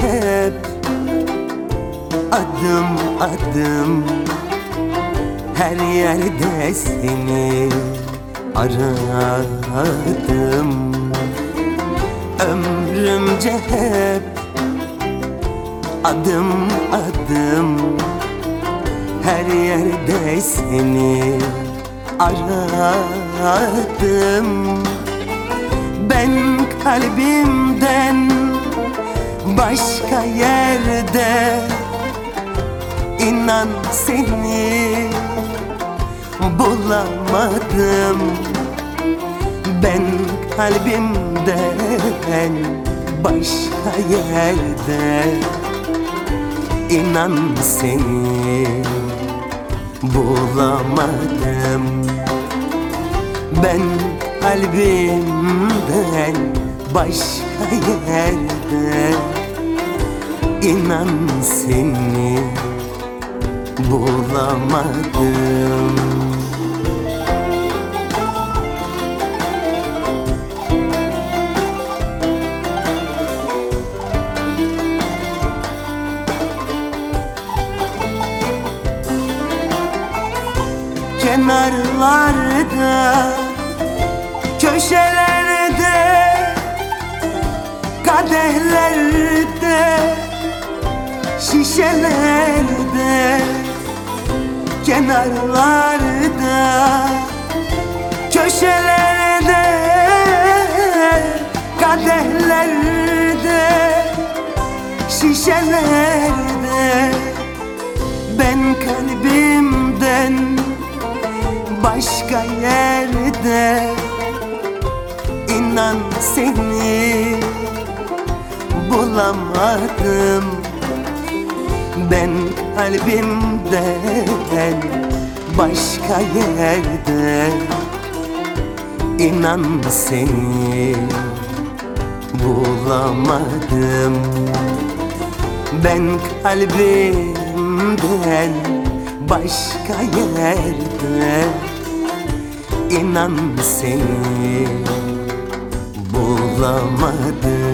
hep Adım adım. Her yerde seni aradım. Ömrümce hep Adım adım. Her yerde seni aradım. Ben kalbimden başka yerde. İnan seni bulamadım. Ben kalbimden başka yerde. İnan seni bulamadım. Ben kalbimden başka yerde inan seni bulamadım. Kenarlarda Köşelerde Kadehlerde Şişelerde Kenarlarda Köşelerde Kadehlerde Şişelerde. Ben kalbimden başka yerde inan seni bulamadım Ben kalbimden başka yerde. İnan seni bulamadım. Ben kalbimden başka yerde. İnan seni bulamadım